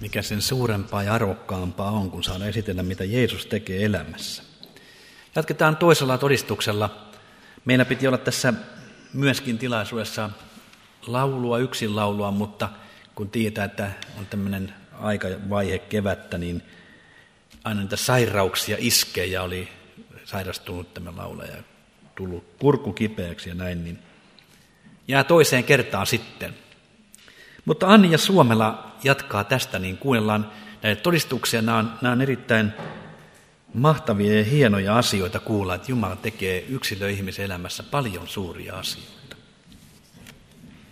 mikä sen suurempaa ja arvokkaampaa on, kun saada esitellä, mitä Jeesus tekee elämässä. Jatketaan toisella todistuksella. Meillä piti olla tässä myöskin tilaisuudessa laulua, yksin laulua, mutta kun tietää, että on tämmöinen aikavaihe kevättä, niin aina niitä sairauksia iskee ja oli sairastunut tämä laulaja, tullut kurku kipeäksi ja näin, niin jää toiseen kertaan sitten. Mutta Anni ja Suomela jatkaa tästä, niin kuunnellaan näitä todistuksia. Nämä on, nämä on erittäin mahtavia ja hienoja asioita kuulla, että Jumala tekee yksilöihmisen elämässä paljon suuria asioita.